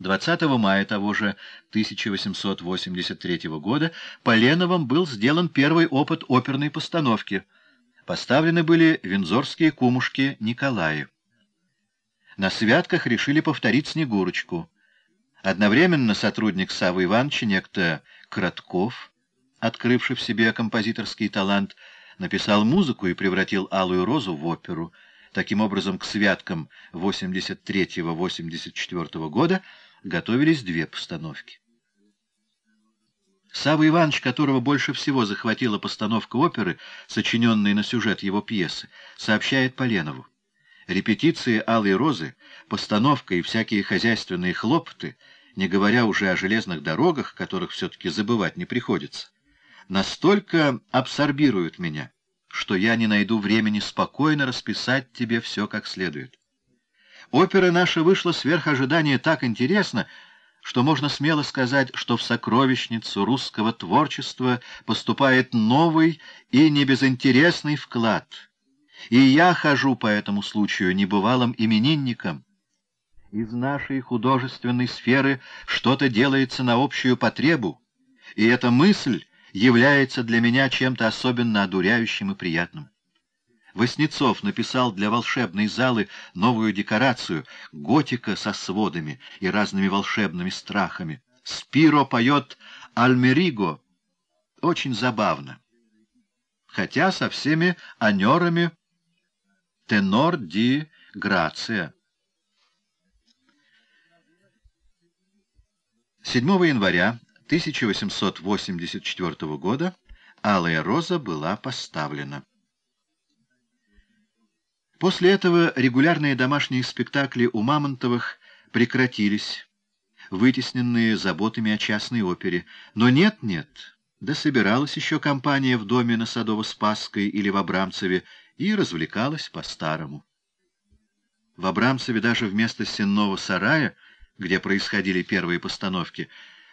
20 мая того же 1883 года Поленовым был сделан первый опыт оперной постановки. Поставлены были вензорские кумушки Николаи. На святках решили повторить «Снегурочку». Одновременно сотрудник Савы Ивановича, некто Кратков, открывший в себе композиторский талант, написал музыку и превратил «Алую розу» в оперу. Таким образом, к святкам 83-84 года готовились две постановки. Савва Иванович, которого больше всего захватила постановка оперы, сочиненной на сюжет его пьесы, сообщает Поленову. Репетиции «Алой розы», постановка и всякие хозяйственные хлопоты, не говоря уже о железных дорогах, которых все-таки забывать не приходится, настолько абсорбируют меня, что я не найду времени спокойно расписать тебе все как следует. Опера наша вышла сверх ожидания так интересно, что можно смело сказать, что в сокровищницу русского творчества поступает новый и небезынтересный вклад. И я хожу по этому случаю небывалым именинником. Из нашей художественной сферы что-то делается на общую потребу, и эта мысль является для меня чем-то особенно одуряющим и приятным. Воснецов написал для волшебной залы новую декорацию — готика со сводами и разными волшебными страхами. Спиро поет «Альмериго». Очень забавно. Хотя со всеми анерами «Тенор ди Грация». 7 января 1884 года «Алая роза» была поставлена. После этого регулярные домашние спектакли у Мамонтовых прекратились, вытесненные заботами о частной опере. Но нет-нет, да собиралась еще компания в доме на Садово-Спасской или в Абрамцеве и развлекалась по-старому. В Абрамцеве даже вместо сенного сарая, где происходили первые постановки,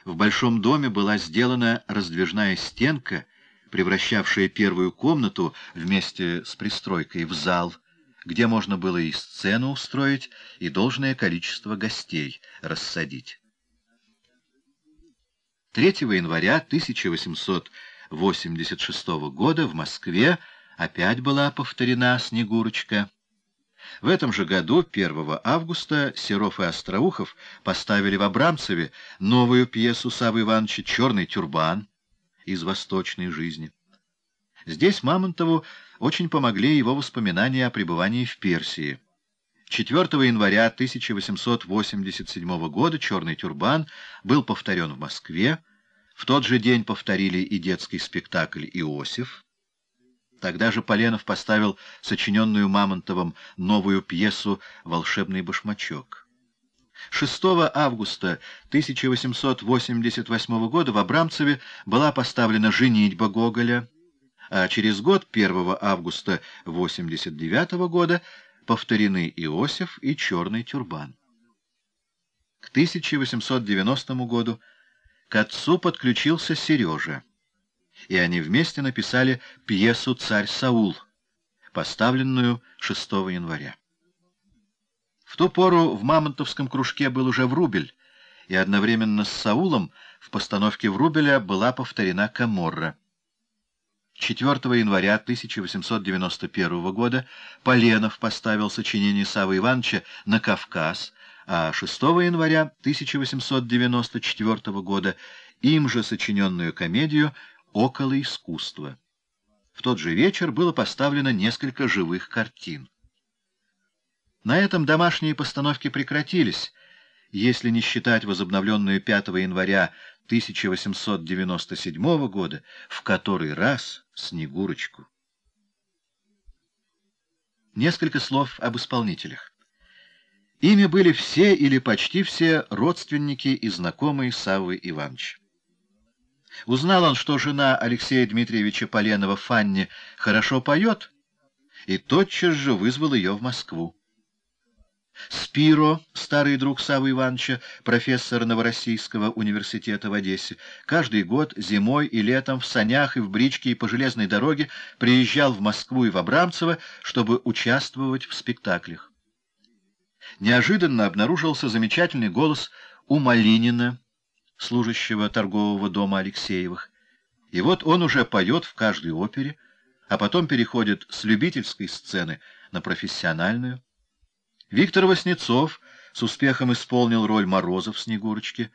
в большом доме была сделана раздвижная стенка, превращавшая первую комнату вместе с пристройкой в зал, где можно было и сцену устроить, и должное количество гостей рассадить. 3 января 1886 года в Москве опять была повторена «Снегурочка». В этом же году, 1 августа, Серов и Остроухов поставили в Абрамцеве новую пьесу Савы Ивановича «Черный тюрбан» из восточной жизни. Здесь Мамонтову очень помогли его воспоминания о пребывании в Персии. 4 января 1887 года «Черный тюрбан» был повторен в Москве. В тот же день повторили и детский спектакль «Иосиф». Тогда же Поленов поставил сочиненную Мамонтовым новую пьесу «Волшебный башмачок». 6 августа 1888 года в Абрамцеве была поставлена «Женитьба Гоголя», а через год, 1 августа 89 года, повторены Иосиф и Черный тюрбан. К 1890 году к отцу подключился Сережа, и они вместе написали пьесу «Царь Саул», поставленную 6 января. В ту пору в Мамонтовском кружке был уже Врубель, и одновременно с Саулом в постановке Врубеля была повторена Каморра. 4 января 1891 года Поленов поставил сочинение Савы Ивановича «На Кавказ», а 6 января 1894 года им же сочиненную комедию «Около искусства». В тот же вечер было поставлено несколько живых картин. На этом домашние постановки прекратились, если не считать возобновленную 5 января 1897 года, в который раз Снегурочку. Несколько слов об исполнителях. Ими были все или почти все родственники и знакомые Саввы Ивановича. Узнал он, что жена Алексея Дмитриевича Поленова Фанни хорошо поет, и тотчас же вызвал ее в Москву. Спиро, старый друг Савы Ивановича, профессор Новороссийского университета в Одессе, каждый год зимой и летом в санях и в бричке и по железной дороге приезжал в Москву и в Абрамцево, чтобы участвовать в спектаклях. неожиданно обнаружился замечательный голос у Малинина, служащего торгового дома Алексеевых. И вот он уже поет в каждой опере, а потом переходит с любительской сцены на профессиональную. Виктор Васнецов с успехом исполнил роль Мороза в «Снегурочке»,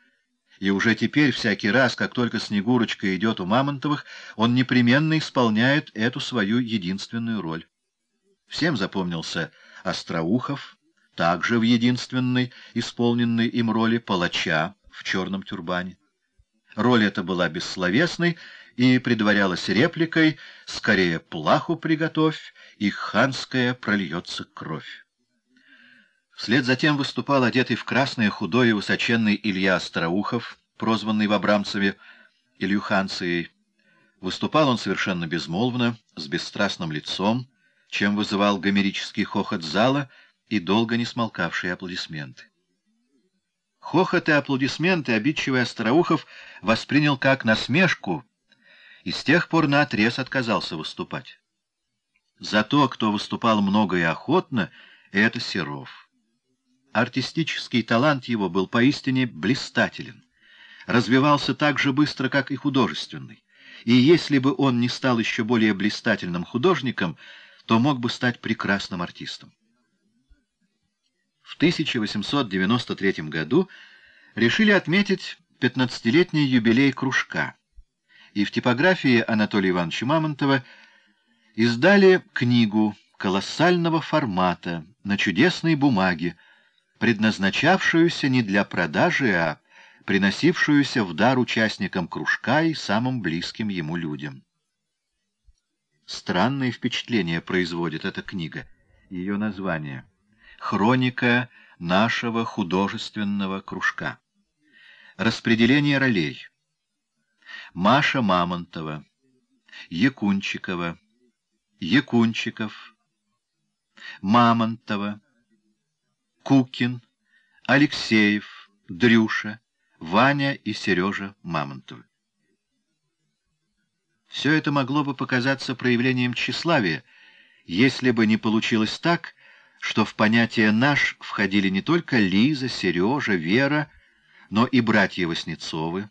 и уже теперь, всякий раз, как только Снегурочка идет у Мамонтовых, он непременно исполняет эту свою единственную роль. Всем запомнился Остроухов, также в единственной исполненной им роли палача в черном тюрбане. Роль эта была бессловесной и предварялась репликой «Скорее плаху приготовь, и ханская прольется кровь». Вслед затем выступал одетый в красное худой и высоченный Илья Остроухов, прозванный в Абрамцеве Ильюханцией. Выступал он совершенно безмолвно, с бесстрастным лицом, чем вызывал гомерический хохот зала и долго не смолкавшие аплодисменты. Хохот и аплодисменты обидчивый Остроухов воспринял как насмешку и с тех пор наотрез отказался выступать. Зато, кто выступал много и охотно, это Серов. Артистический талант его был поистине блистателен, развивался так же быстро, как и художественный, и если бы он не стал еще более блистательным художником, то мог бы стать прекрасным артистом. В 1893 году решили отметить 15-летний юбилей кружка, и в типографии Анатолия Ивановича Мамонтова издали книгу колоссального формата на чудесной бумаге, предназначавшуюся не для продажи, а приносившуюся в дар участникам кружка и самым близким ему людям. Странное впечатление производит эта книга. Ее название «Хроника нашего художественного кружка». Распределение ролей. Маша Мамонтова, Якунчикова, Якунчиков, Мамонтова, Кукин, Алексеев, Дрюша, Ваня и Сережа Мамонтовы. Все это могло бы показаться проявлением тщеславия, если бы не получилось так, что в понятие «наш» входили не только Лиза, Сережа, Вера, но и братья Васнецовы,